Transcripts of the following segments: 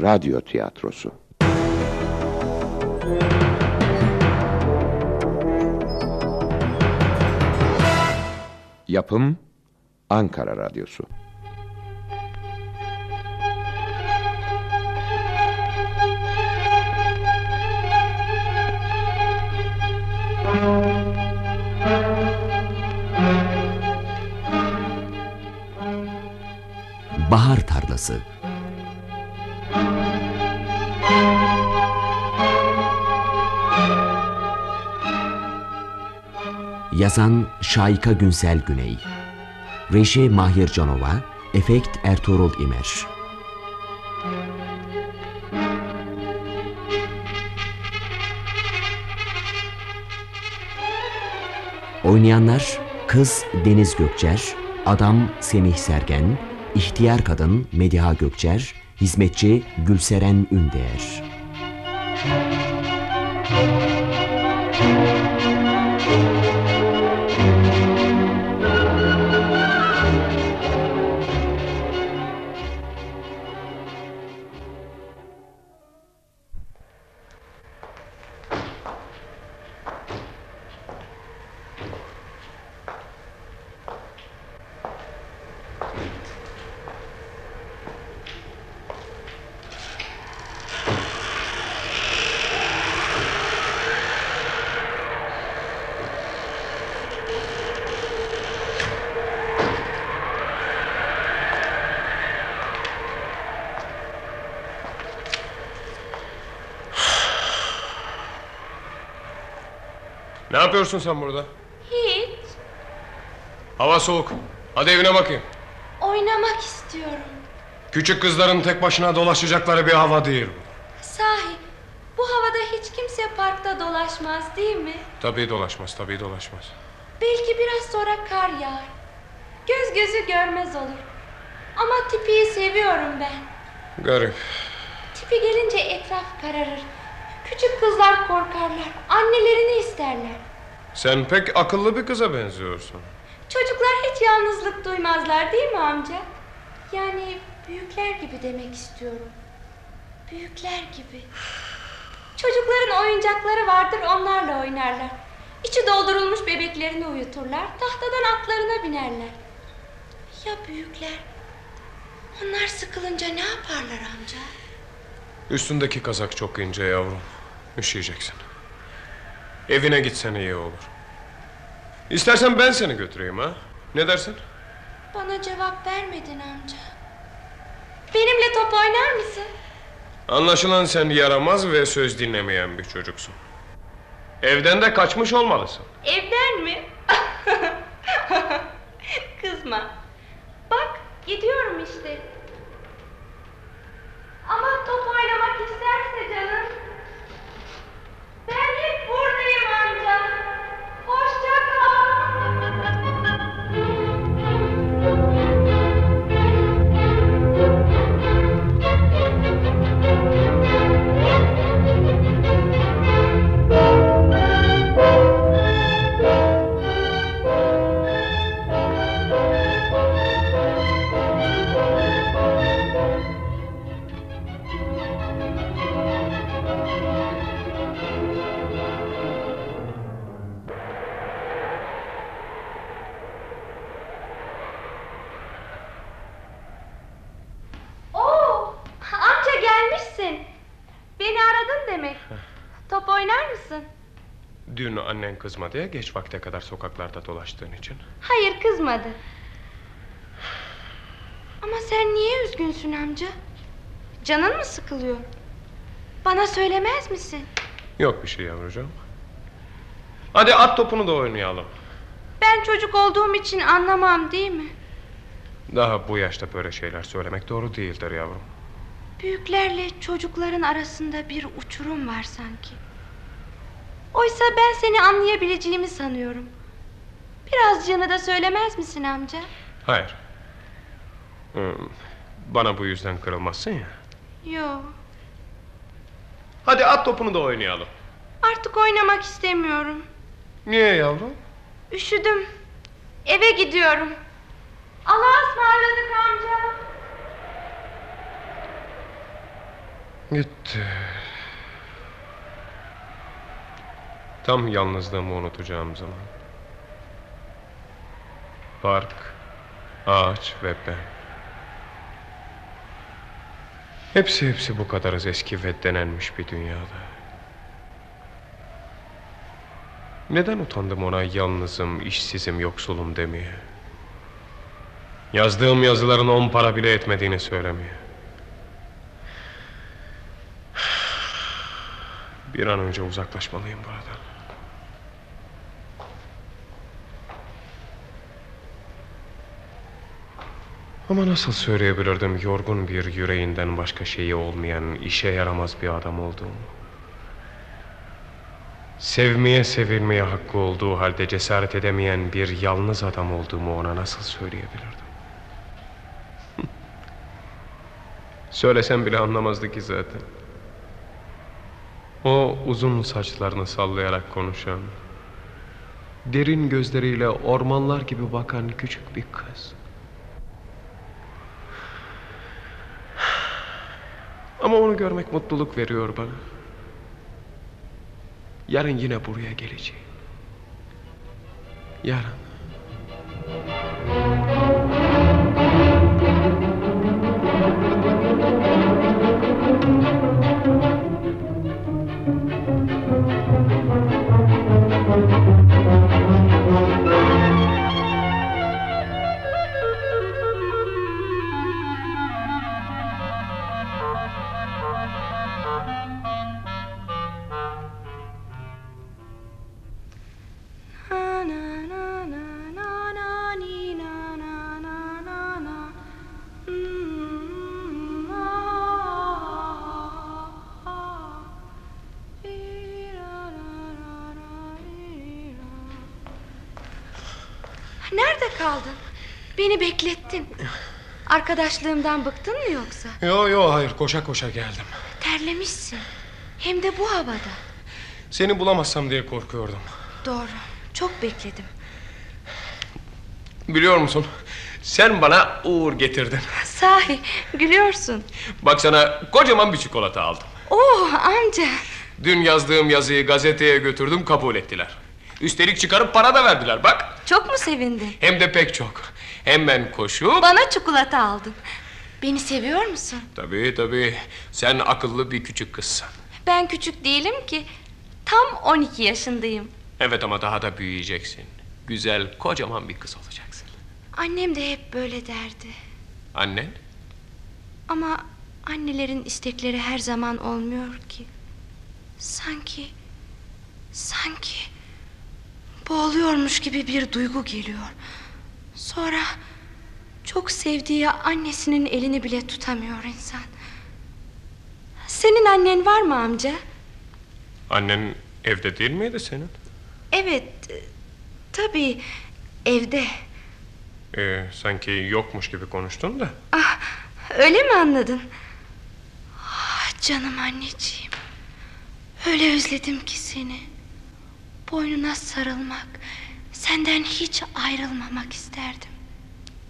radyo tiyatrosu. Yapım Ankara Radyosu. Bahar Tarlası Yazan Şayka Günsel Güney. Reji Mahir Canova Efekt Ertuğrul İmer. Oynayanlar Kız Deniz Gökçer Adam Semih Sergen İhtiyar Kadın Mediha Gökçer Hizmetçi Gülseren Ündeğer yapıyorsun sen burada? Hiç. Hava soğuk. Hadi evine bakayım. Oynamak istiyorum. Küçük kızların tek başına dolaşacakları bir hava değil bu. Sahi bu havada hiç kimse parkta dolaşmaz değil mi? Tabii dolaşmaz, tabii dolaşmaz. Belki biraz sonra kar yağar. Göz gözü görmez olur. Ama tipiyi seviyorum ben. Garip. Tipi gelince etraf kararır. Küçük kızlar korkarlar. Annelerini isterler. Sen pek akıllı bir kıza benziyorsun. Çocuklar hiç yalnızlık duymazlar değil mi amca? Yani büyükler gibi demek istiyorum. Büyükler gibi. Çocukların oyuncakları vardır onlarla oynarlar. İçi doldurulmuş bebeklerini uyuturlar. Tahtadan atlarına binerler. Ya büyükler? Onlar sıkılınca ne yaparlar amca? Üstündeki kazak çok ince yavrum. Üşüyeceksin. Evine gitsen iyi olur. İstersen ben seni götüreyim ha. Ne dersin? Bana cevap vermedin amca. Benimle top oynar mısın? Anlaşılan sen yaramaz ve söz dinlemeyen bir çocuksun. Evden de kaçmış olmalısın. Evden mi? Kızma. Bak gidiyorum işte. Ama top oynamak isterse canım. Dün annen kızmadı ya geç vakte kadar sokaklarda dolaştığın için. Hayır kızmadı. Ama sen niye üzgünsün amca? Canın mı sıkılıyor? Bana söylemez misin? Yok bir şey yavrucuğum. Hadi at topunu da oynayalım. Ben çocuk olduğum için anlamam değil mi? Daha bu yaşta böyle şeyler söylemek doğru değildir yavrum. Büyüklerle çocukların arasında bir uçurum var sanki. Oysa ben seni anlayabileceğimi sanıyorum. Birazcığını da söylemez misin amca? Hayır. Hmm, Bana bu yüzden kırılmazsın ya. Yo. Hadi at topunu da oynayalım. Artık oynamak istemiyorum. Niye yavrum? Üşüdüm. Eve gidiyorum. Allah'a ısmarladık amca. Gitti. Tam yalnızlığımı unutacağım zaman. Park, ağaç ve ben. Hepsi hepsi bu kadarız eski ve denenmiş bir dünyada. Neden utandım ona yalnızım, işsizim, yoksulum demeye? Yazdığım yazıların on para bile etmediğini söylemeye. Bir an önce uzaklaşmalıyım buradan. Ama nasıl söyleyebilirdim yorgun bir yüreğinden başka şeyi olmayan, işe yaramaz bir adam olduğumu? Sevmeye sevilmeye hakkı olduğu halde cesaret edemeyen bir yalnız adam olduğumu ona nasıl söyleyebilirdim? Söylesem bile anlamazdı ki zaten. O uzun saçlarını sallayarak konuşan, derin gözleriyle ormanlar gibi bakan küçük bir kız. Ama onu görmek mutluluk veriyor bana. Yarın yine buraya geleceğim. Yarın. Beni beklettin. Arkadaşlığımdan bıktın mı yoksa? Yo yo hayır koşa koşa geldim. Terlemişsin. Hem de bu havada. Seni bulamazsam diye korkuyordum. Doğru. Çok bekledim. Biliyor musun? Sen bana uğur getirdin. Sahi gülüyorsun. Bak sana kocaman bir çikolata aldım. Oh amca. Dün yazdığım yazıyı gazeteye götürdüm kabul ettiler. Üstelik çıkarıp para da verdiler bak. Çok mu sevindin? Hem de pek çok. Hemen koşup... Bana çikolata aldın. Beni seviyor musun? Tabii tabii. Sen akıllı bir küçük kızsın. Ben küçük değilim ki. Tam 12 yaşındayım. Evet ama daha da büyüyeceksin. Güzel, kocaman bir kız olacaksın. Annem de hep böyle derdi. Annen? Ama annelerin istekleri her zaman olmuyor ki. Sanki... Sanki... Boğuluyormuş gibi bir duygu geliyor. Sonra... Çok sevdiği annesinin elini bile tutamıyor insan. Senin annen var mı amca? Annen evde değil miydi senin? Evet, e, tabii evde. Ee, sanki yokmuş gibi konuştun da. Ah, öyle mi anladın? Ah, canım anneciğim. Öyle özledim ki seni. Boynuna sarılmak, senden hiç ayrılmamak isterdim.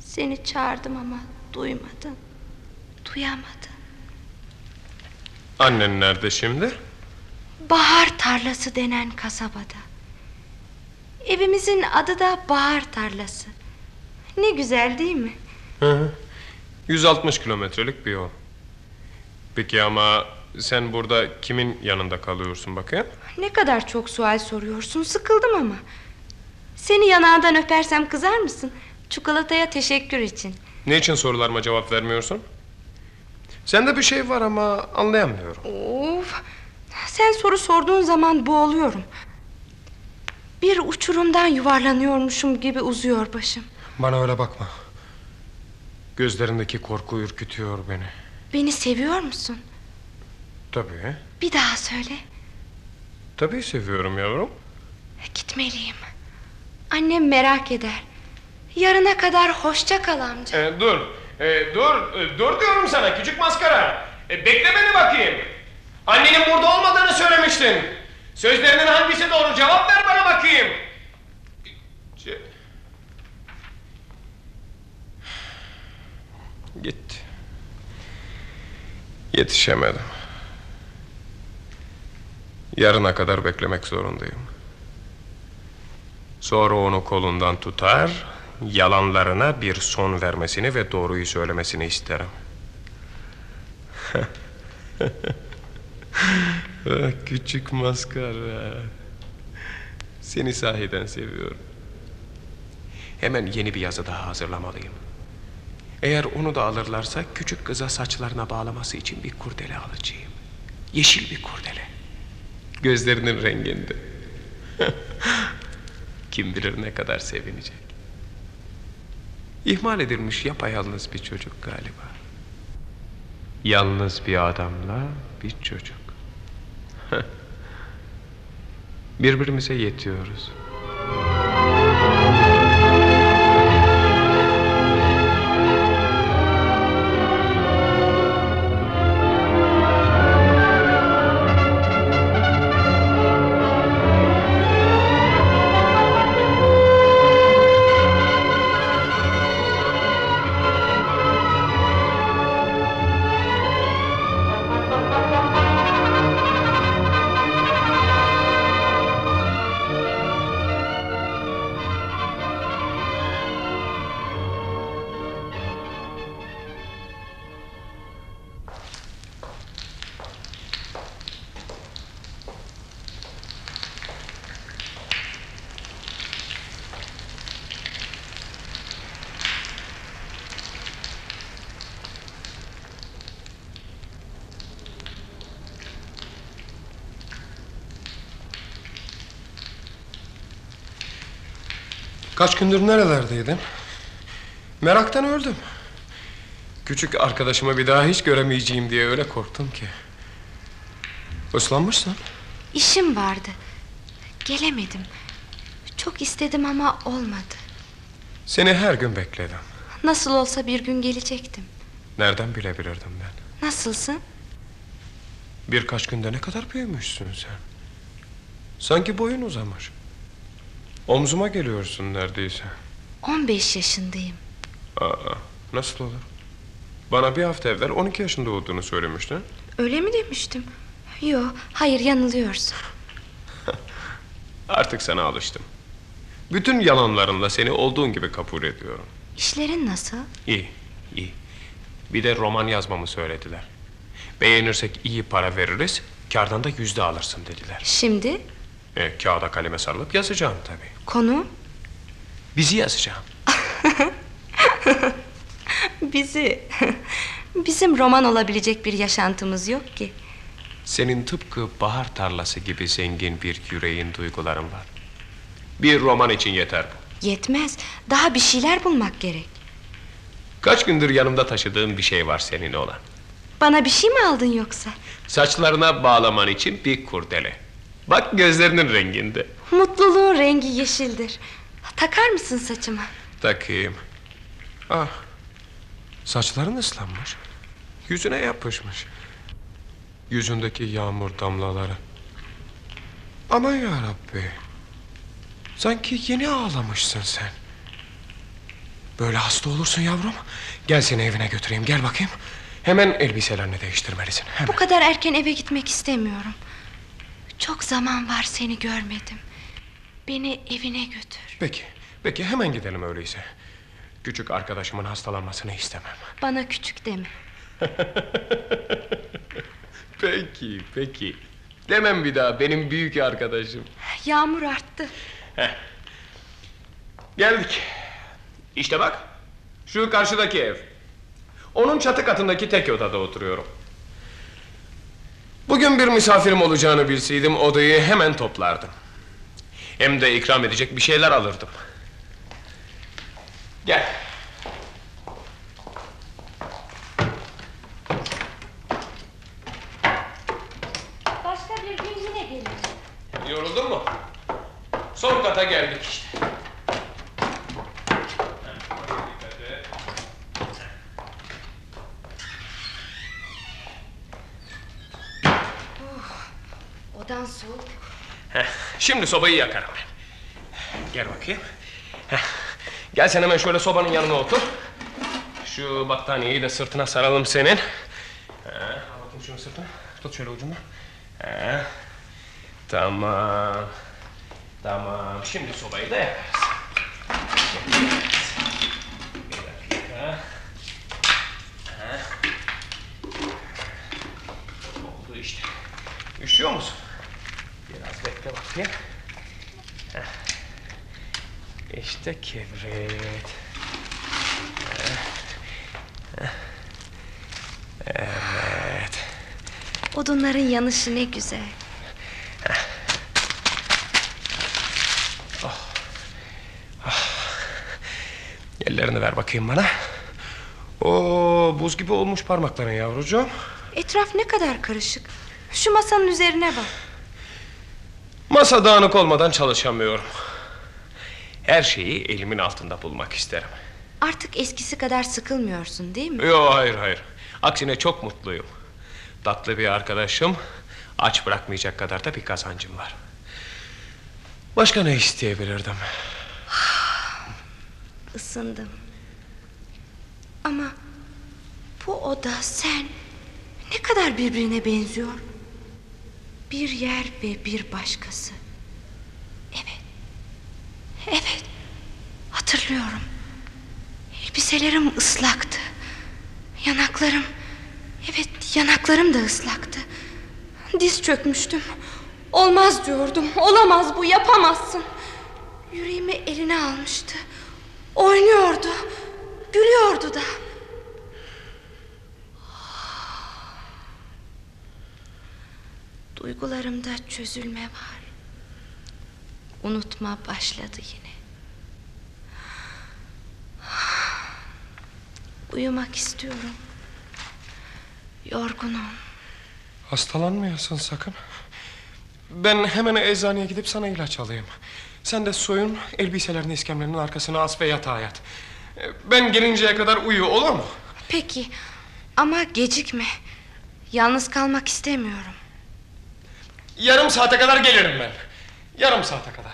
Seni çağırdım ama duymadın. Duyamadın. Annen nerede şimdi? Bahar tarlası denen kasabada. Evimizin adı da Bahar tarlası. Ne güzel değil mi? Hı hı. 160 kilometrelik bir yol. Peki ama sen burada kimin yanında kalıyorsun bakayım? Ne kadar çok sual soruyorsun. Sıkıldım ama. Seni yanağından öpersem kızar mısın? Çikolataya teşekkür için. Ne için sorularıma cevap vermiyorsun? Sende bir şey var ama anlayamıyorum. Of. Sen soru sorduğun zaman boğuluyorum. Bir uçurumdan yuvarlanıyormuşum gibi uzuyor başım. Bana öyle bakma. Gözlerindeki korku ürkütüyor beni. Beni seviyor musun? Tabii. Bir daha söyle. Tabii seviyorum yavrum. Gitmeliyim. Annem merak eder. Yarına kadar hoşça kal amca. Ee, dur. Ee, dur. Ee, dur diyorum sana küçük maskara. Ee, bekle beni bakayım. Annenin burada olmadığını söylemiştin. Sözlerinin hangisi doğru? Cevap ver bana bakayım. Ce- Gitti. Yetişemedim. Yarına kadar beklemek zorundayım. Sonra onu kolundan tutar, yalanlarına bir son vermesini ve doğruyu söylemesini isterim. Küçük maskara. Seni sahiden seviyorum. Hemen yeni bir yazı daha hazırlamalıyım. Eğer onu da alırlarsa küçük kıza saçlarına bağlaması için bir kurdele alacağım. Yeşil bir kurdele. Gözlerinin renginde. Kim bilir ne kadar sevinecek. İhmal edilmiş yapayalnız bir çocuk galiba. Yalnız bir adamla bir çocuk. Birbirimize yetiyoruz. Kaç gündür nerelerdeydin? Meraktan öldüm. Küçük arkadaşımı bir daha hiç göremeyeceğim diye öyle korktum ki. Islanmışsın. İşim vardı. Gelemedim. Çok istedim ama olmadı. Seni her gün bekledim. Nasıl olsa bir gün gelecektim. Nereden bilebilirdim ben? Nasılsın? Birkaç günde ne kadar büyümüşsün sen. Sanki boyun uzamış. Omzuma geliyorsun neredeyse. 15 yaşındayım. Aa, nasıl olur? Bana bir hafta evvel 12 yaşında olduğunu söylemiştin. Öyle mi demiştim? Yo, hayır yanılıyorsun. Artık sana alıştım. Bütün yalanlarınla seni olduğun gibi kabul ediyorum. İşlerin nasıl? İyi, iyi. Bir de roman yazmamı söylediler. Beğenirsek iyi para veririz, kardan da yüzde alırsın dediler. Şimdi E, kağıda kaleme sarılıp yazacağım tabii. konu Bizi yazacağım. bizi. Bizim roman olabilecek bir yaşantımız yok ki. Senin tıpkı bahar tarlası gibi zengin bir yüreğin duyguların var. Bir roman için yeter bu. Yetmez. Daha bir şeyler bulmak gerek. Kaç gündür yanımda taşıdığım bir şey var senin olan. Bana bir şey mi aldın yoksa? Saçlarına bağlaman için bir kurdele. Bak gözlerinin renginde. Mutluluğun rengi yeşildir. Takar mısın saçıma? Takayım. Ah. Saçların ıslanmış. Yüzüne yapışmış. Yüzündeki yağmur damlaları. Aman ya Rabbi. Sanki yeni ağlamışsın sen. Böyle hasta olursun yavrum. Gel seni evine götüreyim. Gel bakayım. Hemen elbiselerini değiştirmelisin. Hemen. Bu kadar erken eve gitmek istemiyorum. Çok zaman var seni görmedim. Beni evine götür. Peki. Peki hemen gidelim öyleyse. Küçük arkadaşımın hastalanmasını istemem. Bana küçük deme. Peki, peki. Demem bir daha benim büyük arkadaşım. Yağmur arttı. Geldik. İşte bak. Şu karşıdaki ev. Onun çatı katındaki tek odada oturuyorum. Bugün bir misafirim olacağını bilseydim odayı hemen toplardım. Hem de ikram edecek bir şeyler alırdım. Gel. Başka bir gün yine gelir. Yoruldun mu? Son kata geldik işte. Odan soğuk. Heh, şimdi sobayı yakarım ben. Gel bakayım. Gel sen hemen şöyle sobanın yanına otur. Şu battaniyeyi de sırtına saralım senin. Heh, al bakayım şunu sırtına. Tut şöyle ucundan. Tamam. Tamam. Şimdi sobayı da yakarız. Evet. Bir dakika. Ha. Oldu işte. Üşüyor musun? Biraz bekle bakayım. Heh. İşte kibrit. Evet. Odunların yanışı ne güzel. Ellerini ver bakayım bana. Oo, buz gibi olmuş parmakların yavrucuğum. Etraf ne kadar karışık. Şu masanın üzerine bak. Masa dağınık olmadan çalışamıyorum. Her şeyi elimin altında bulmak isterim. Artık eskisi kadar sıkılmıyorsun değil mi? Yok hayır hayır. Aksine çok mutluyum. Tatlı bir arkadaşım. Aç bırakmayacak kadar da bir kazancım var. Başka ne isteyebilirdim? Isındım. Ama bu oda sen ne kadar birbirine benziyor. Bir yer ve bir başkası. Evet. Hatırlıyorum. Elbiselerim ıslaktı. Yanaklarım... Evet yanaklarım da ıslaktı. Diz çökmüştüm. Olmaz diyordum. Olamaz bu yapamazsın. Yüreğimi eline almıştı. Oynuyordu. Gülüyordu da. Duygularımda çözülme var. Unutma başladı yine. Uyumak istiyorum. Yorgunum. Hastalanmayasın sakın. Ben hemen eczaneye gidip sana ilaç alayım. Sen de soyun, elbiselerini iskemlenin arkasına as ve yatağa yat. Ben gelinceye kadar uyu olur mu? Peki ama gecikme. Yalnız kalmak istemiyorum. Yarım saate kadar gelirim ben. Yarım saate kadar.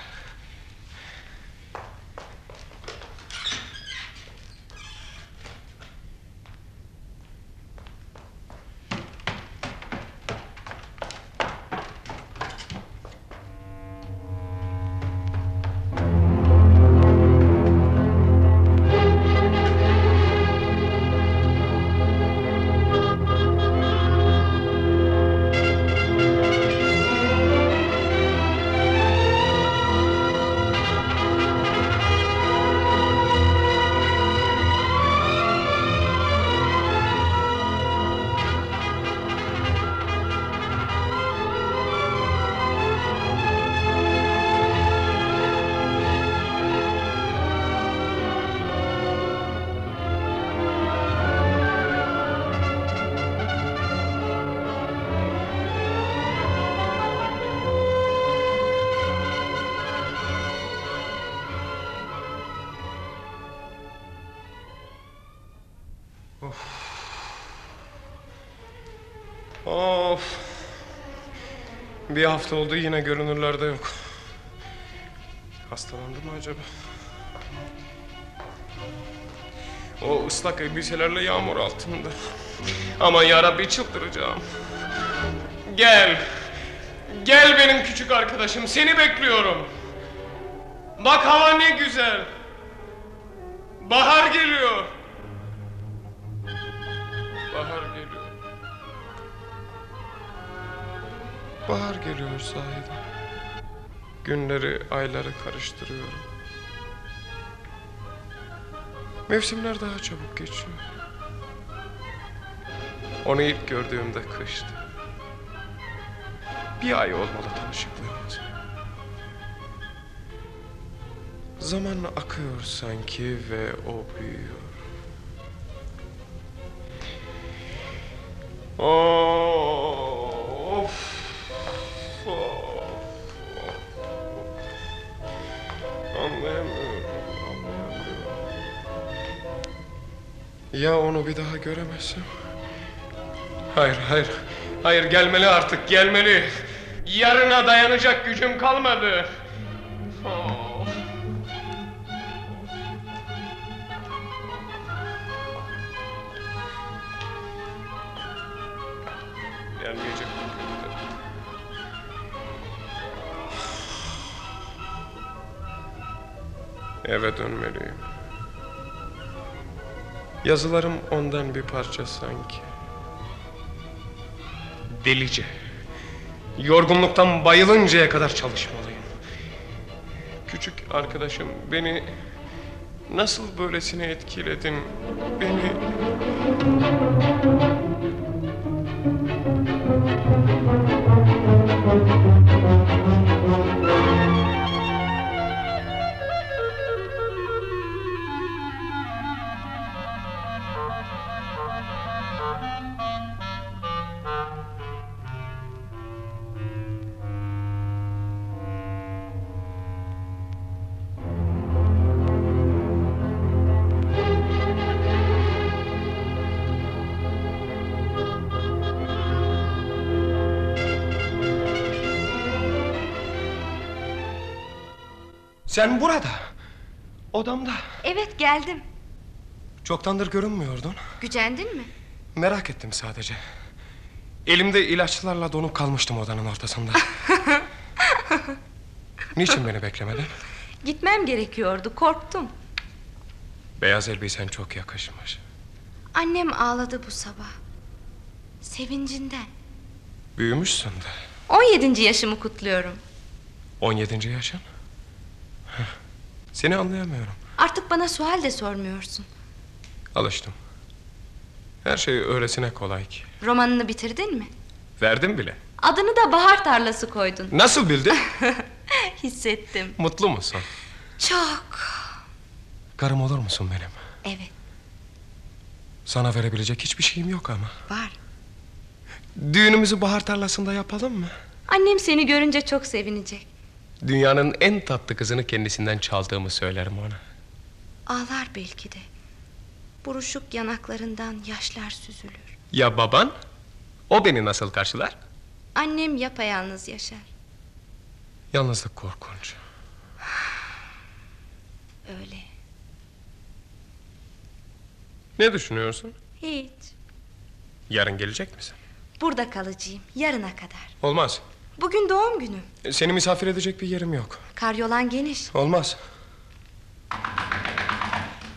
Bir hafta oldu yine görünürlerde yok. Hastalandı mı acaba? O ıslak elbiselerle yağmur altında. Aman yarabbi çıldıracağım. Gel. Gel benim küçük arkadaşım. Seni bekliyorum. Bak hava ne güzel. Bahar geliyor. Bahar geliyor sahiden. Günleri, ayları karıştırıyorum. Mevsimler daha çabuk geçiyor. Onu ilk gördüğümde kıştı. Bir ay olmalı tanışıklığımız. Zaman akıyor sanki ve o büyüyor. Of. Of. Ya onu bir daha göremezsem? Hayır, hayır. Hayır gelmeli artık, gelmeli. Yarına dayanacak gücüm kalmadı. Yazılarım ondan bir parça sanki. Delice. Yorgunluktan bayılıncaya kadar çalışmalıyım. Küçük arkadaşım beni nasıl böylesine etkiledin? Beni Sen burada. Odamda. Evet geldim. Çoktandır görünmüyordun. Gücendin mi? Merak ettim sadece. Elimde ilaçlarla donup kalmıştım odanın ortasında. Niçin beni beklemedin? Gitmem gerekiyordu korktum. Beyaz elbisen çok yakışmış. Annem ağladı bu sabah. Sevincinden. Büyümüşsün de. 17. yaşımı kutluyorum. 17. yaşın. Seni anlayamıyorum. Artık bana sual de sormuyorsun. Alıştım. Her şey öylesine kolay ki. Romanını bitirdin mi? Verdim bile. Adını da bahar tarlası koydun. Nasıl bildin? Hissettim. Mutlu musun? Çok. Karım olur musun benim? Evet Sana verebilecek hiçbir şeyim yok ama. var. Düğünümüzü bahar tarlasında yapalım mı? Annem seni görünce çok sevinecek. Dünyanın en tatlı kızını kendisinden çaldığımı söylerim ona. Ağlar belki de. Buruşuk yanaklarından yaşlar süzülür. Ya baban? O beni nasıl karşılar? Annem yapayalnız yaşar. Yalnızlık korkunç. Öyle. Ne düşünüyorsun? Hiç. Yarın gelecek misin? Burada kalacağım yarına kadar. Olmaz. Bugün doğum günüm. Seni misafir edecek bir yerim yok. Karyolan geniş. Olmaz.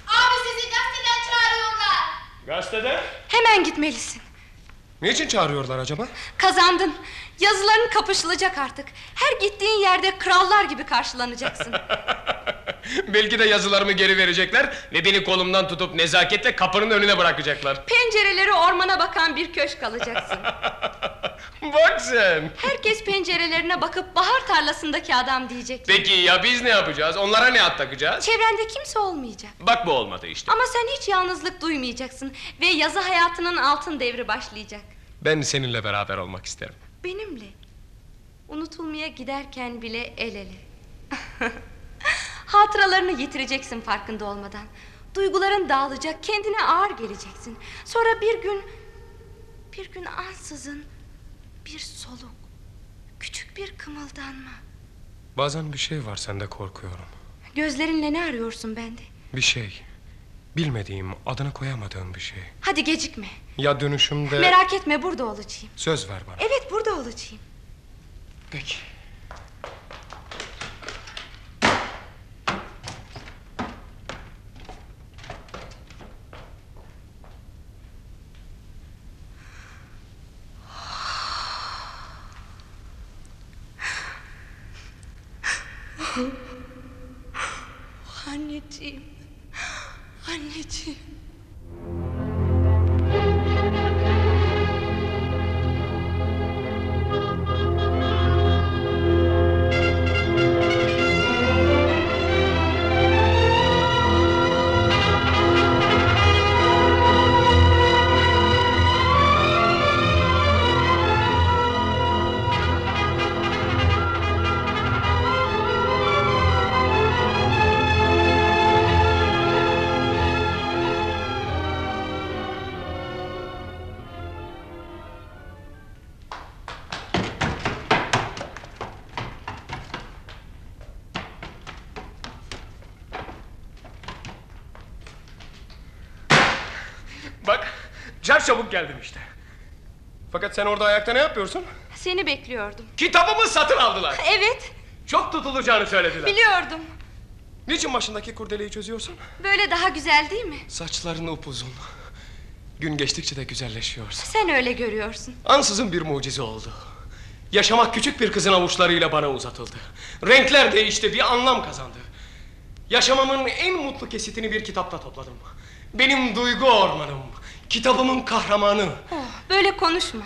Abi sizi gazeteden çağırıyorlar. Gazetede? Hemen gitmelisin. Niçin çağırıyorlar acaba? Kazandın. Yazıların kapışılacak artık. Her gittiğin yerde krallar gibi karşılanacaksın. Belki de yazılarımı geri verecekler ve beni kolumdan tutup nezaketle kapının önüne bırakacaklar. Pencereleri ormana bakan bir köşk alacaksın. Bak sen. Herkes pencerelerine bakıp bahar tarlasındaki adam diyecek. Peki ya biz ne yapacağız? Onlara ne at takacağız? Çevrende kimse olmayacak. Bak bu olmadı işte. Ama sen hiç yalnızlık duymayacaksın. Ve yazı hayatının altın devri başlayacak. Ben seninle beraber olmak isterim. Benimle. Unutulmaya giderken bile el ele. Hatıralarını yitireceksin farkında olmadan. Duyguların dağılacak, kendine ağır geleceksin. Sonra bir gün... Bir gün ansızın... Bir soluk... Küçük bir kımıldanma. Bazen bir şey var sende korkuyorum. Gözlerinle ne arıyorsun bende? Bir şey. Bilmediğim, adını koyamadığım bir şey. Hadi gecikme. Ya dönüşümde... Merak etme burada olacağım. Söz ver bana. Evet burada olacağım. Peki. Çabuk geldim işte. Fakat sen orada ayakta ne yapıyorsun? Seni bekliyordum. Kitabımı satın aldılar. Evet Çok tutulacağını söylediler. biliyordum. Niçin başındaki kurdeleyi çözüyorsun? Böyle daha güzel değil mi? Saçların upuzun. Gün geçtikçe de güzelleşiyorsun. Sen öyle görüyorsun. Ansızın bir mucize oldu. Yaşamak küçük bir kızın avuçlarıyla bana uzatıldı. Renkler değişti, bir anlam kazandı. Yaşamamın en mutlu kesitini bir kitapta topladım. Benim duygu ormanım, kitabımın kahramanı. Oh, böyle konuşma.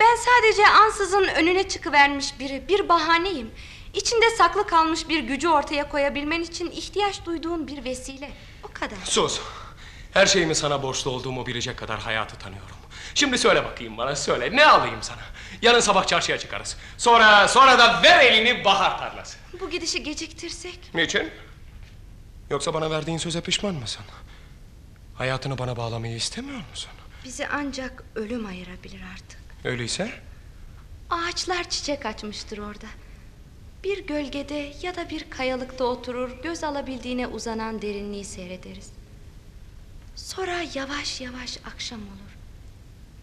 Ben sadece ansızın önüne çıkıvermiş biri, bir bahaneyim. İçinde saklı kalmış bir gücü ortaya koyabilmen için ihtiyaç duyduğun bir vesile. O kadar. Sus. Her şeyimi sana borçlu olduğumu bilecek kadar hayatı tanıyorum. Şimdi söyle bakayım bana söyle ne alayım sana? Yarın sabah çarşıya çıkarız. Sonra sonra da ver elini bahar tarlası. Bu gidişi geciktirsek. Niçin? Yoksa bana verdiğin söze pişman mısın? Hayatını bana bağlamayı istemiyor musun? Bizi ancak ölüm ayırabilir artık. Öyleyse Ağaçlar çiçek açmıştır orada. Bir gölgede ya da bir kayalıkta oturur, göz alabildiğine uzanan derinliği seyrederiz. Sonra yavaş yavaş akşam olur.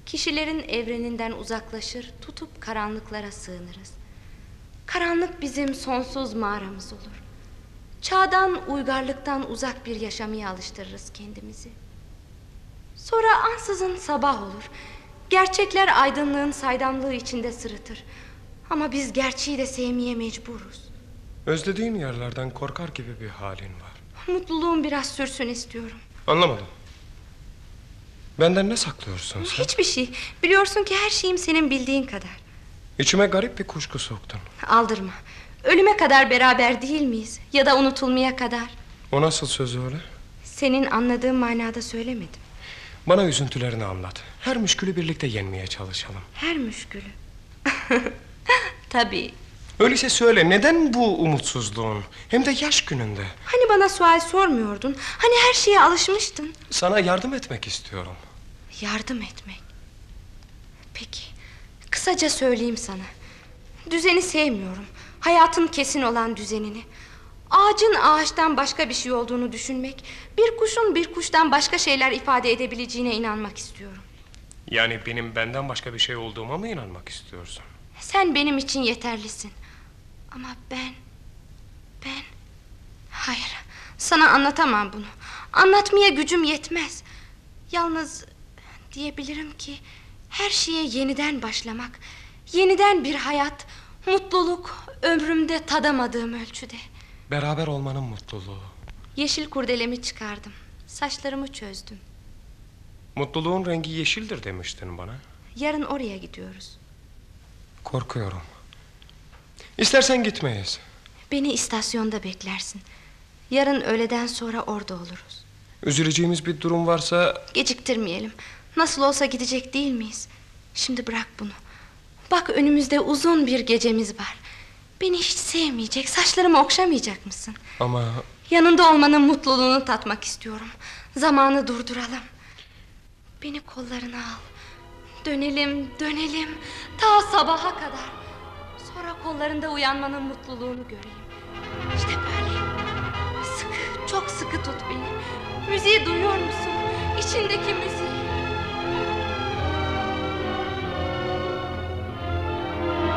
Kişilerin evreninden uzaklaşır, tutup karanlıklara sığınırız. Karanlık bizim sonsuz mağaramız olur. Çağdan, uygarlıktan uzak bir yaşamaya alıştırırız kendimizi. Sonra ansızın sabah olur. Gerçekler aydınlığın saydamlığı içinde sırıtır. Ama biz gerçeği de sevmeye mecburuz. özlediğin yerlerden korkar gibi bir halin var. Mutluluğum biraz sürsün istiyorum. Anlamadım. Benden ne saklıyorsun sen? Hiçbir şey. Biliyorsun ki her şeyim senin bildiğin kadar. İçime garip bir kuşku soktun. Aldırma. Ölüme kadar beraber değil miyiz? Ya da unutulmaya kadar. O nasıl söz öyle? Senin anladığın manada söylemedim. Bana üzüntülerini anlat. Her müşkülü birlikte yenmeye çalışalım. Her müşkülü. Tabii. Öyleyse söyle neden bu umutsuzluğun? Hem de yaş gününde. Hani bana sual sormuyordun? Hani her şeye alışmıştın? Sana yardım etmek istiyorum. Yardım etmek. Peki. Kısaca söyleyeyim sana. Düzeni sevmiyorum. Hayatın kesin olan düzenini. Ağacın ağaçtan başka bir şey olduğunu düşünmek, bir kuşun bir kuştan başka şeyler ifade edebileceğine inanmak istiyorum. Yani benim benden başka bir şey olduğuma mı inanmak istiyorsun? Sen benim için yeterlisin. Ama ben... Ben... Hayır, sana anlatamam bunu. Anlatmaya gücüm yetmez. Yalnız diyebilirim ki... Her şeye yeniden başlamak... Yeniden bir hayat... Mutluluk ömrümde tadamadığım ölçüde. Beraber olmanın mutluluğu. Yeşil kurdelemi çıkardım. Saçlarımı çözdüm. Mutluluğun rengi yeşildir demiştin bana. Yarın oraya gidiyoruz. Korkuyorum. İstersen gitmeyiz. Beni istasyonda beklersin. Yarın öğleden sonra orada oluruz. Üzüleceğimiz bir durum varsa Geciktirmeyelim. Nasıl olsa gidecek değil miyiz? Şimdi bırak bunu. Bak önümüzde uzun bir gecemiz var. Beni hiç sevmeyecek, saçlarımı okşamayacak mısın? ama Yanında olmanın mutluluğunu tatmak istiyorum. Zamanı durduralım. Beni kollarına al. Dönelim, dönelim. Ta sabaha kadar. Sonra kollarında uyanmanın mutluluğunu göreyim. İşte böyle. Sıkı, çok sıkı tut beni. Müziği duyuyor musun? İçindeki müziği.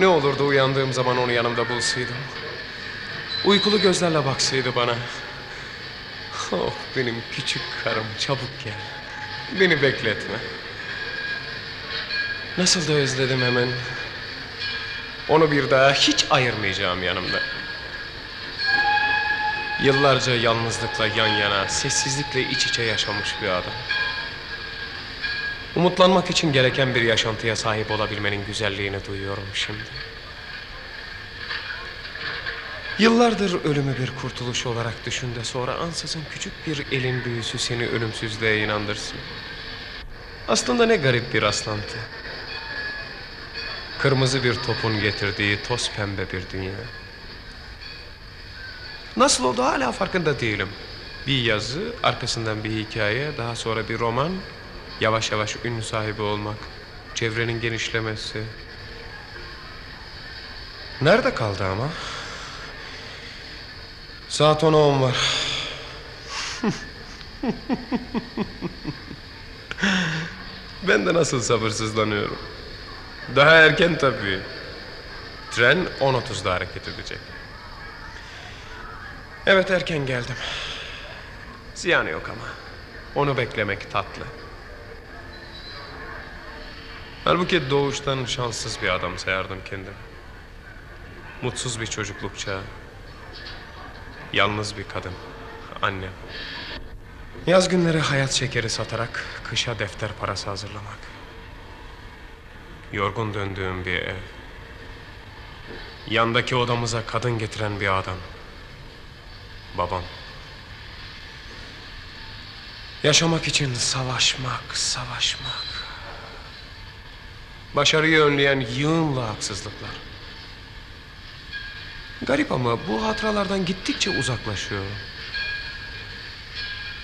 ne olurdu uyandığım zaman onu yanımda bulsaydım. Uykulu gözlerle baksaydı bana. Oh benim küçük karım çabuk gel. Beni bekletme. Nasıl da özledim hemen. Onu bir daha hiç ayırmayacağım yanımda. Yıllarca yalnızlıkla yan yana, sessizlikle iç içe yaşamış bir adam. Umutlanmak için gereken bir yaşantıya sahip olabilmenin güzelliğini duyuyorum şimdi. Yıllardır ölümü bir kurtuluş olarak düşün sonra ansızın küçük bir elin büyüsü seni ölümsüzlüğe inandırsın. Aslında ne garip bir rastlantı. Kırmızı bir topun getirdiği toz pembe bir dünya. Nasıl oldu hala farkında değilim. Bir yazı, arkasından bir hikaye, daha sonra bir roman, yavaş yavaş ünlü sahibi olmak, çevrenin genişlemesi. Nerede kaldı ama? Saat 10'a 10 var. ben de nasıl sabırsızlanıyorum. Daha erken tabii. Tren 10.30'da hareket edecek. Evet erken geldim. Ziyanı yok ama. Onu beklemek tatlı. Halbuki doğuştan şanssız bir adam sayardım kendimi. Mutsuz bir çocukluk çağı. Yalnız bir kadın. Annem. Yaz günleri hayat şekeri satarak kışa defter parası hazırlamak. Yorgun döndüğüm bir ev. Yandaki odamıza kadın getiren bir adam. Babam. Yaşamak için savaşmak, savaşmak. Başarıyı önleyen yığınla haksızlıklar. Garip ama bu hatıralardan gittikçe uzaklaşıyorum.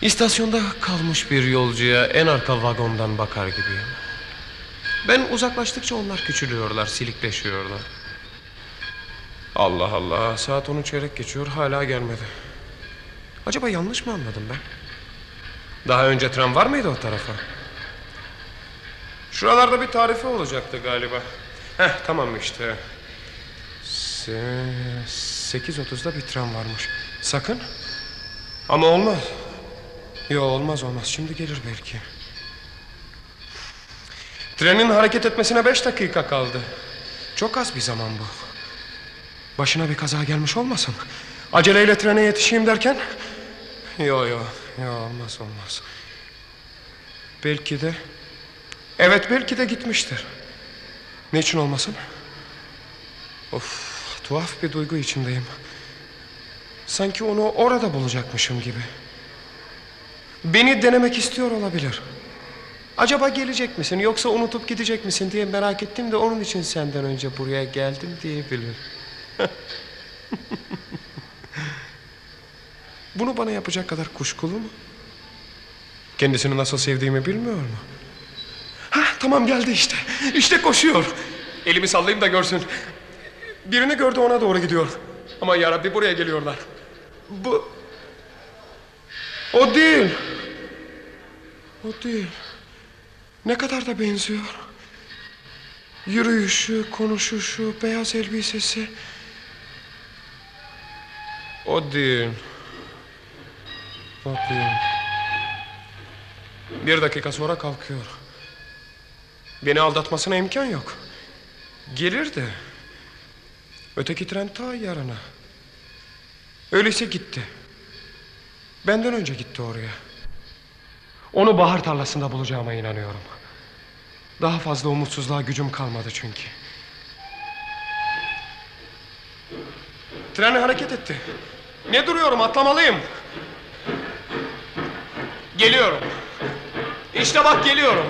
İstasyonda kalmış bir yolcuya en arka vagondan bakar gibiyim. Ben uzaklaştıkça onlar küçülüyorlar, silikleşiyorlar. Allah Allah, saat onu çeyrek geçiyor, hala gelmedi. Acaba yanlış mı anladım ben? Daha önce tren var mıydı o tarafa? Şuralarda bir tarifi olacaktı galiba. Heh, tamam işte. Se- 8.30'da bir tren varmış. Sakın. Ama olmaz. Yo olmaz olmaz. Şimdi gelir belki. Trenin hareket etmesine beş dakika kaldı. Çok az bir zaman bu. Başına bir kaza gelmiş olmasın? Aceleyle trene yetişeyim derken? Yo yo yo olmaz olmaz. Belki de... Evet belki de gitmiştir. Ne için olmasın? Of tuhaf bir duygu içindeyim. Sanki onu orada bulacakmışım gibi. Beni denemek istiyor olabilir. Acaba gelecek misin yoksa unutup gidecek misin diye merak ettim de onun için senden önce buraya geldim diyebilir. Bunu bana yapacak kadar kuşkulu mu? Kendisini nasıl sevdiğimi bilmiyor mu? Tamam geldi işte. İşte koşuyor. Elimi sallayayım da görsün. Birini gördü ona doğru gidiyor. Ama yarabbi buraya geliyorlar. Bu... O değil. O değil. Ne kadar da benziyor. Yürüyüşü, konuşuşu, beyaz elbisesi. O değil. Değil. Bir dakika sonra kalkıyor. Beni aldatmasına imkan yok. Gelirdi. Öteki tren ta yarına. Öyleyse gitti. Benden önce gitti oraya. Onu bahar tarlasında bulacağıma inanıyorum. Daha fazla umutsuzluğa gücüm kalmadı çünkü. Tren hareket etti. Ne duruyorum atlamalıyım. Geliyorum. İşte bak geliyorum.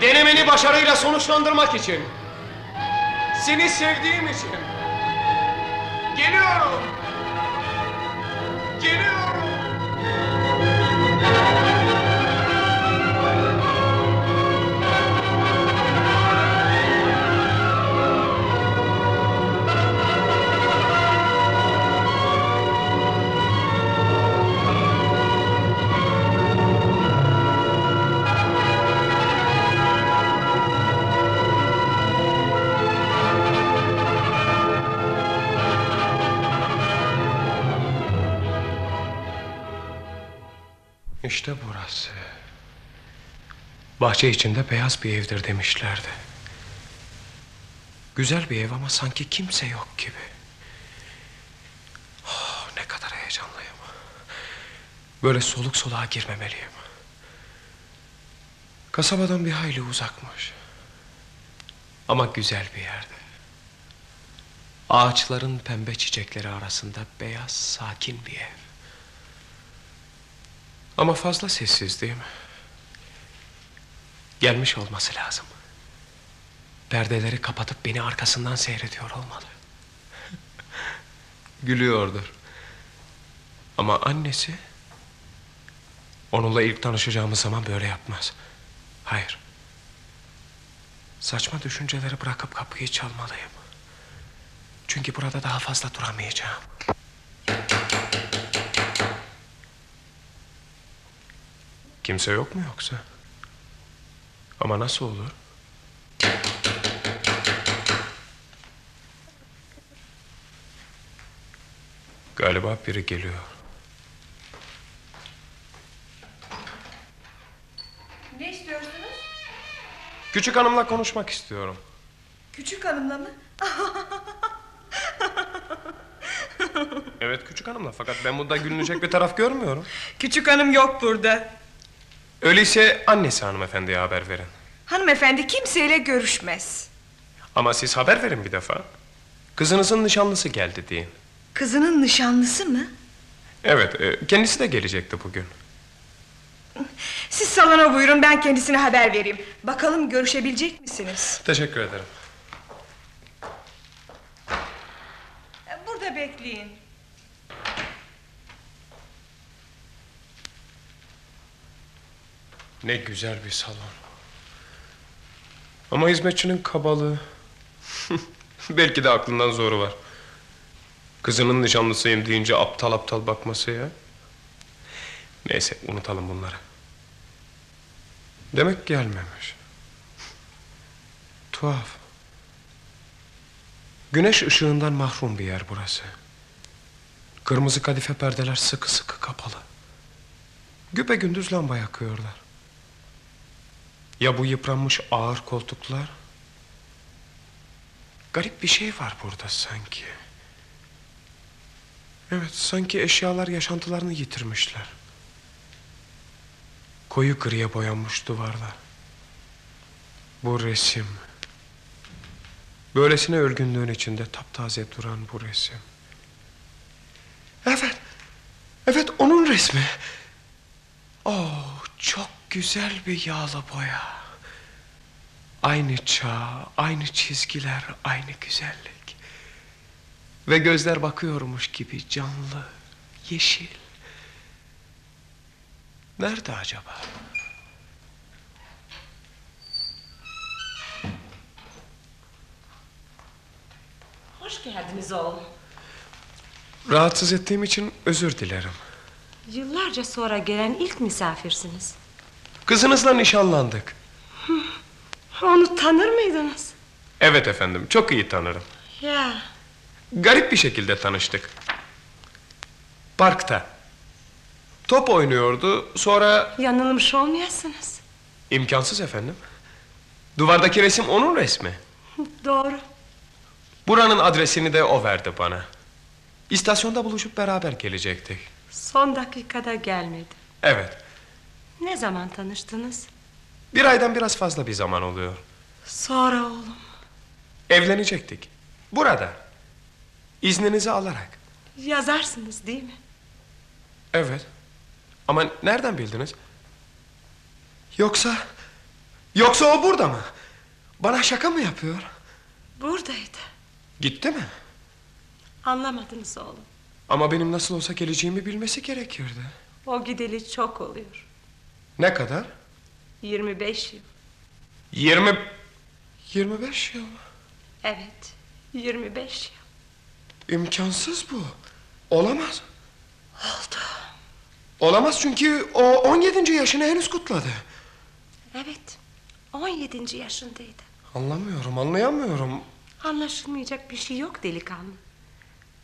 Denemeni başarıyla sonuçlandırmak için. Seni sevdiğim için. Geliyorum. Geliyorum. İşte burası. Bahçe içinde beyaz bir evdir demişlerdi. Güzel bir ev ama sanki kimse yok gibi. Oh, ne kadar heyecanlıyım. Böyle soluk soluğa girmemeliyim. Kasabadan bir hayli uzakmış. Ama güzel bir yerde. Ağaçların pembe çiçekleri arasında beyaz, sakin bir ev. Ama fazla sessiz değil mi? Gelmiş olması lazım. Perdeleri kapatıp beni arkasından seyrediyor olmalı. Gülüyordur. Ama annesi... Onunla ilk tanışacağımız zaman böyle yapmaz. Hayır. Saçma düşünceleri bırakıp kapıyı çalmalıyım. Çünkü burada daha fazla duramayacağım. Kimse yok mu yoksa? Ama nasıl olur? Galiba biri geliyor. Ne istiyorsunuz? Küçük hanımla konuşmak istiyorum. Küçük hanımla mı? Evet küçük hanımla fakat ben bunda gülünecek bir taraf görmüyorum. Küçük hanım yok burada. Öyleyse annesi hanımefendiye haber verin. Hanımefendi kimseyle görüşmez. Ama siz haber verin bir defa. Kızınızın nişanlısı geldi deyin. Kızının nişanlısı mı? Evet, e, kendisi de gelecekti bugün. Siz salona buyurun ben kendisine haber vereyim. Bakalım görüşebilecek misiniz? Teşekkür ederim. Burada bekleyin. Ne güzel bir salon. Ama hizmetçinin kabalığı. Belki de aklından zoru var. Kızının nişanlısıyım deyince aptal aptal bakması ya. Neyse unutalım bunları. Demek gelmemiş. Tuhaf. Güneş ışığından mahrum bir yer burası. Kırmızı kadife perdeler sıkı sıkı kapalı. Güpe gündüz lamba yakıyorlar. Ya bu yıpranmış ağır koltuklar? Garip bir şey var burada sanki. Evet, sanki eşyalar yaşantılarını yitirmişler. Koyu griye boyanmış duvarlar. Bu resim. Böylesine örgünlüğün içinde taptaze duran bu resim. Evet. Evet onun resmi. Oh çok güzel bir yağlı boya. Aynı çağ, aynı çizgiler, aynı güzellik. Ve gözler bakıyormuş gibi canlı, yeşil. Nerede acaba? Hoş geldiniz oğlum. Rahatsız ettiğim için özür dilerim. Yıllarca sonra gelen ilk misafirsiniz. Kızınızla nişanlandık. Onu tanır mıydınız? Evet efendim, çok iyi tanırım. Ya, Garip bir şekilde tanıştık. Parkta. Top oynuyordu, sonra... yanılmış olmayasınız. imkansız efendim. Duvardaki resim onun resmi. Doğru. Buranın adresini de o verdi bana. İstasyonda buluşup beraber gelecektik. Son dakikada gelmedi. Evet, Ne zaman tanıştınız? bir aydan biraz fazla bir zaman oluyor. Sonra oğlum. Evlenecektik. Burada. İzninizi alarak. Yazarsınız değil mi? Evet. Ama nereden bildiniz? Yoksa... Yoksa o burada mı? Bana şaka mı yapıyor? Buradaydı. Gitti mi? Anlamadınız oğlum. Ama benim nasıl olsa geleceğimi bilmesi gerekirdi. O gideli çok oluyor. Ne kadar? 25 yıl. Yirmi... Yirmi beş yıl. Evet, 25 yıl. İmkansız bu. Olamaz. Oldu. Olamaz çünkü o 17. yaşını henüz kutladı. Evet, 17. yaşındaydı. Anlamıyorum, anlayamıyorum. Anlaşılmayacak bir şey yok delikanlı.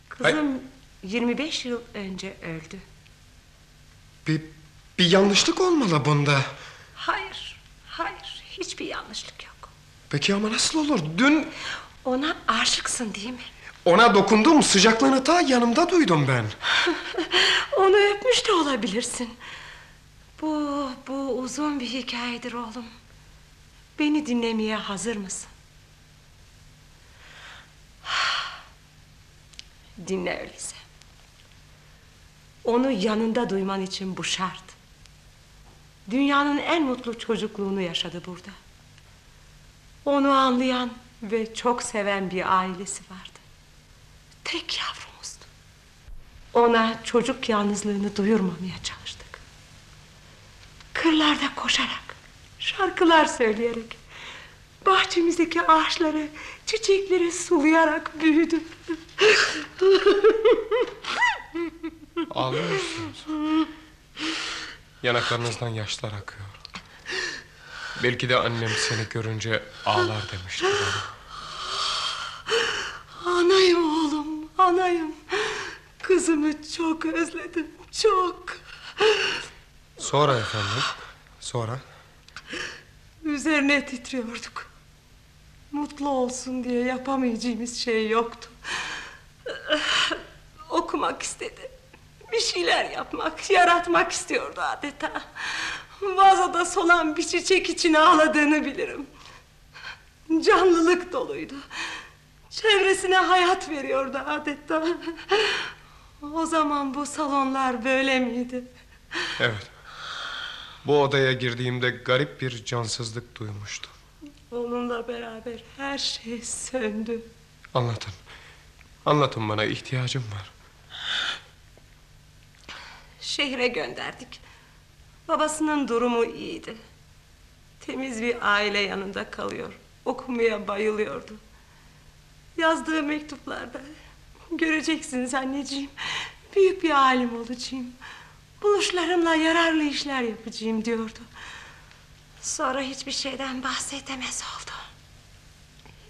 Kızım 25 yıl önce öldü. Bir, bir yanlışlık olmalı bunda. Hayır, hayır. Hiçbir yanlışlık yok. Peki ama nasıl olur? Dün Ona aşıksın değil mi? ona dokundum, sıcaklığını ta yanımda duydum ben. Onu öpmüş de olabilirsin. Bu, bu uzun bir hikayedir oğlum. Beni dinlemeye hazır mısın? Dinle öyleyse. Onu yanında duyman için bu şart. Dünyanın en mutlu çocukluğunu yaşadı burada. Onu anlayan ve çok seven bir ailesi vardı. Tek yavrumuzdu. Ona çocuk yalnızlığını duyurmamaya çalıştık. Kırlarda koşarak, şarkılar söyleyerek, bahçemizdeki ağaçları, çiçekleri sulayarak büyüdü. Ağlıyorsunuz. Yanaklarınızdan yaşlar akıyor. Belki de annem seni görünce ağlar demişti bana. Anayım oğlum, anayım. Kızımı çok özledim, çok. Sonra efendim, sonra? Üzerine titriyorduk. Mutlu olsun diye yapamayacağımız şey yoktu. Okumak istedi. Bir şeyler yapmak, yaratmak istiyordu adeta. Vazoda solan bir çiçek için ağladığını bilirim. Canlılık doluydu. Çevresine hayat veriyordu adeta. O zaman bu salonlar böyle miydi? Evet. Bu odaya girdiğimde garip bir cansızlık duymuştum. Onunla beraber her şey söndü. Anlatın. Anlatın bana ihtiyacım var. Şehre gönderdik. Babasının durumu iyiydi. Temiz bir aile yanında kalıyor. Okumaya bayılıyordu. Yazdığı mektuplarda göreceksiniz anneciğim. Büyük bir alim olacağım. Buluşlarımla yararlı işler yapacağım diyordu. Sonra hiçbir şeyden bahsedemez oldu.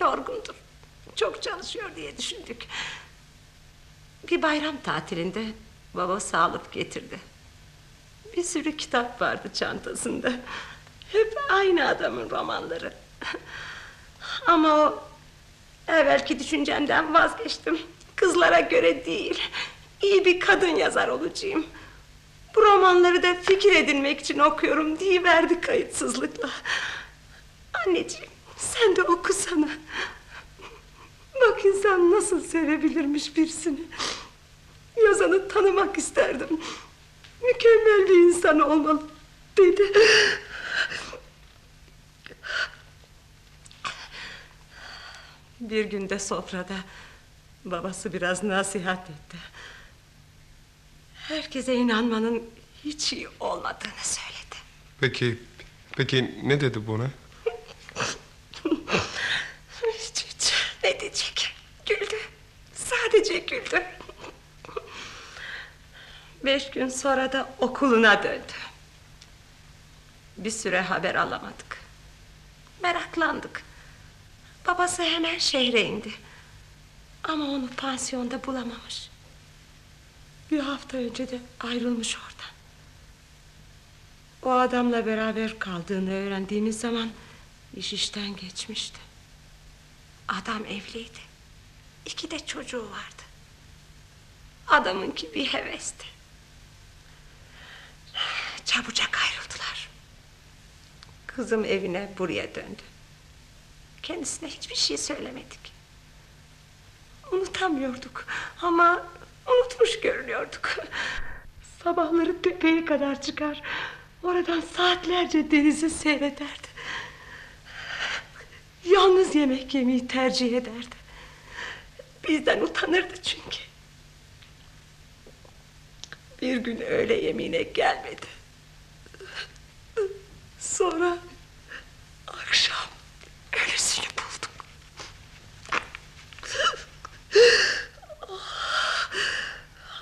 Yorgundur. Çok çalışıyor diye düşündük. Bir bayram tatilinde babası alıp getirdi. Bir sürü kitap vardı çantasında. Hep aynı adamın romanları. Ama o evvelki düşüncemden vazgeçtim. Kızlara göre değil. İyi bir kadın yazar olacağım. Bu romanları da fikir edinmek için okuyorum diye verdi kayıtsızlıkla. Anneciğim sen de okusana. Bak insan nasıl sevebilirmiş birisini. Yazanı tanımak isterdim. Mükemmel bir insan olmalı dedi. Bir günde sofrada babası biraz nasihat etti. Herkese inanmanın hiç iyi olmadığını söyledi. Peki, peki ne dedi buna? Hiç hiç ne diyecek? Güldü. Sadece güldü. Beş gün sonra da okuluna döndü. Bir süre haber alamadık. Meraklandık. Babası hemen şehre indi. Ama onu pansiyonda bulamamış. Bir hafta önce de ayrılmış oradan. O adamla beraber kaldığını öğrendiğimiz zaman iş işten geçmişti. Adam evliydi. İki de çocuğu vardı. Adamınki bir hevesti. Çabucak ayrıldılar. Kızım evine buraya döndü. Kendisine hiçbir şey söylemedik. Unutamıyorduk ama unutmuş görünüyorduk. Sabahları tepeye kadar çıkar. Oradan saatlerce denizi seyrederdi. Yalnız yemek yemeyi tercih ederdi. Bizden utanırdı çünkü. Bir gün öğle yemeğine gelmedi. Sonra akşam ölüsünü bulduk.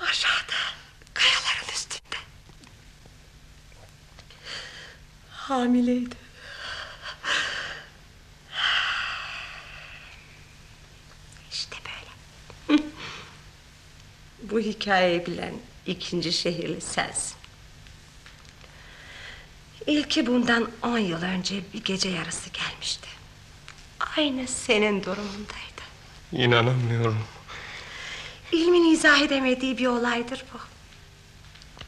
Aşağıda kayaların üstünde. Hamileydi. İşte böyle. Bu hikayeyi bilen ikinci şehirli sensin. İlki bundan on yıl önce bir gece yarısı gelmişti. Aynı senin durumundaydı. İnanamıyorum. İlmin izah edemediği bir olaydır bu.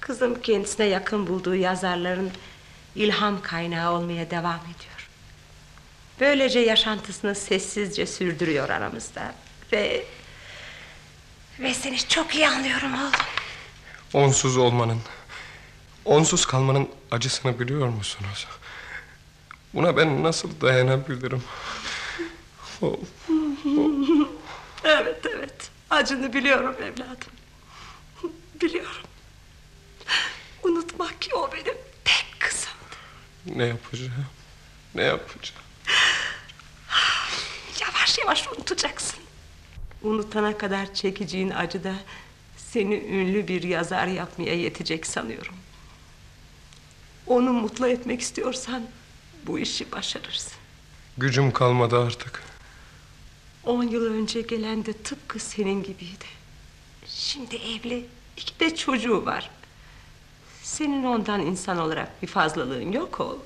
Kızım kendisine yakın bulduğu yazarların ilham kaynağı olmaya devam ediyor. Böylece yaşantısını sessizce sürdürüyor aramızda ve Ve seni çok iyi anlıyorum oğlum. Onsuz olmanın, onsuz kalmanın acısını biliyor musunuz? Buna ben nasıl dayanabilirim? Oh, Evet evet. Acını biliyorum evladım. Biliyorum. Unutma ki o benim tek kızımdı. ne yapacağım? Ne yapacağım? Yavaş yavaş unutacaksın. Unutana kadar çekeceğin acı da seni ünlü bir yazar yapmaya yetecek sanıyorum. Onu mutlu etmek istiyorsan bu işi başarırsın. Gücüm kalmadı artık. On yıl önce gelen de tıpkı senin gibiydi. Şimdi evli, iki de çocuğu var. Senin ondan insan olarak bir fazlalığın yok oğlum.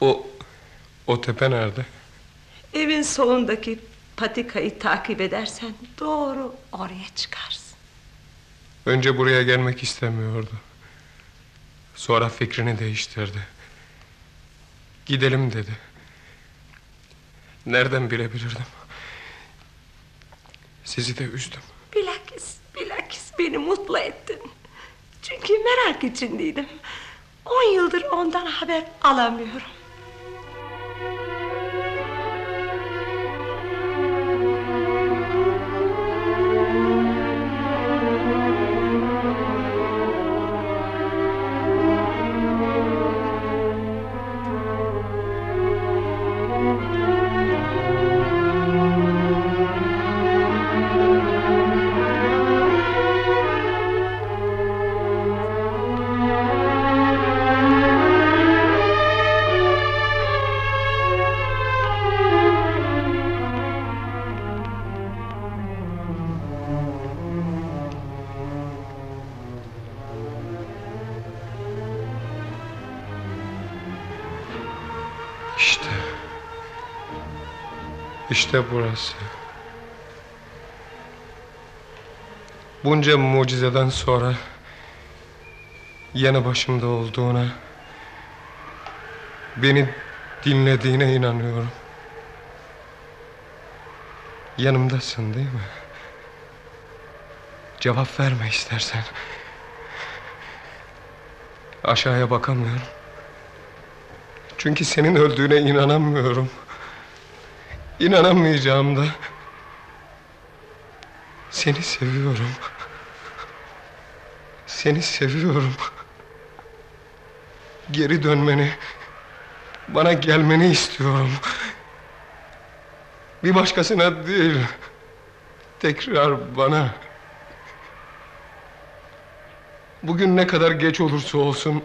O, o tepe nerede? Evin solundaki patikayı takip edersen doğru oraya çıkarsın. Önce buraya gelmek istemiyordu. Sonra fikrini değiştirdi. Gidelim dedi. Nereden bilebilirdim? Sizi de üzdüm. Bilakis, bilakis beni mutlu ettin. Çünkü merak içindeydim. On yıldır ondan haber alamıyorum. İşte burası. Bunca mucizeden sonra yanı başımda olduğuna beni dinlediğine inanıyorum. Yanımdasın değil mi? Cevap verme istersen. Aşağıya bakamıyorum. Çünkü senin öldüğüne inanamıyorum. İnanamayacağım da. Seni seviyorum. Seni seviyorum. Geri dönmeni, bana gelmeni istiyorum. Bir başkasına değil, tekrar bana. Bugün ne kadar geç olursa olsun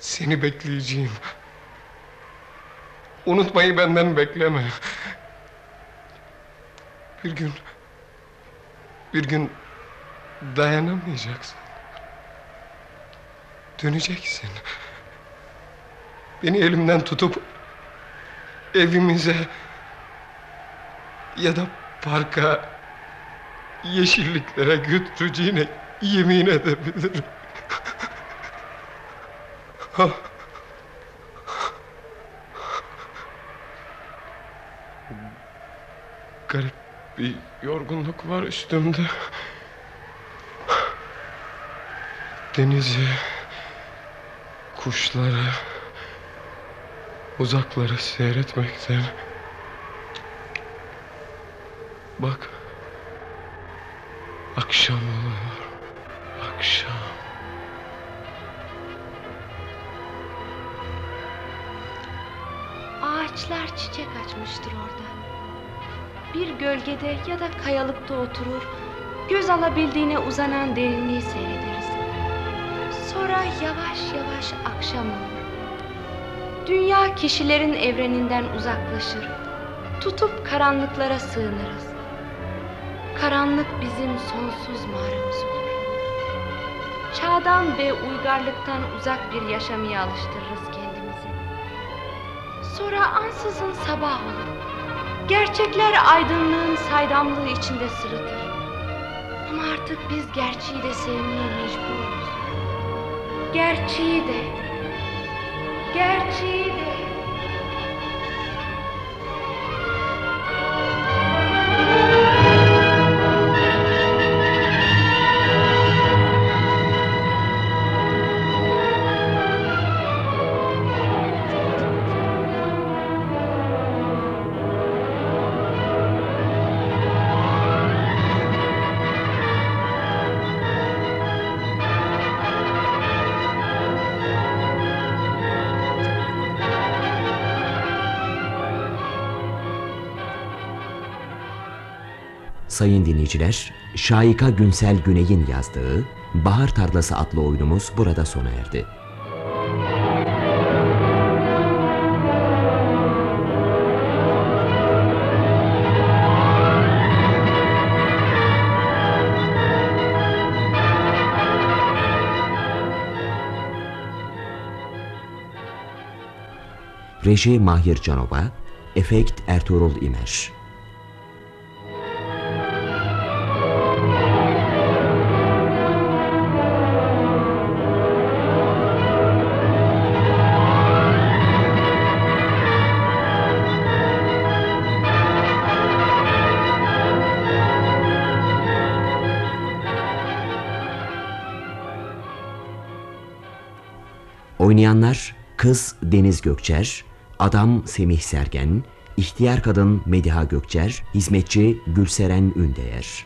seni bekleyeceğim. Unutmayı benden bekleme. Bir gün... Bir gün dayanamayacaksın. Döneceksin. Beni elimden tutup evimize ya da parka yeşilliklere götüreceğine yemin edebilirim. Garip bir yorgunluk var üstümde. Denizi, kuşları, uzakları seyretmekten. Bak, akşam oluyor, akşam. Ağaçlar çiçek açmıştır orada. Bir gölgede ya da kayalıkta oturur, göz alabildiğine uzanan derinliği seyrederiz. Sonra yavaş yavaş akşam olur. Dünya kişilerin evreninden uzaklaşır. Tutup karanlıklara sığınırız. Karanlık bizim sonsuz mağaramız olur. Çağdan ve uygarlıktan uzak bir yaşamaya alıştırırız kendimizi. Sonra ansızın sabah olur. Gerçekler aydınlığın saydamlığı içinde sırıtır. Ama artık biz gerçeği de sevmeye mecburuz. Gerçeği de. Gerçeği Sayın dinleyiciler, Şayika Günsel Güney'in yazdığı Bahar Tarlası adlı oyunumuz burada sona erdi. Reji Mahir Canova, Efekt Ertuğrul İmer. Oynayanlar kız Deniz Gökçer, adam Semih Sergen, ihtiyar kadın Mediha Gökçer, hizmetçi Gülseren Ündeyer.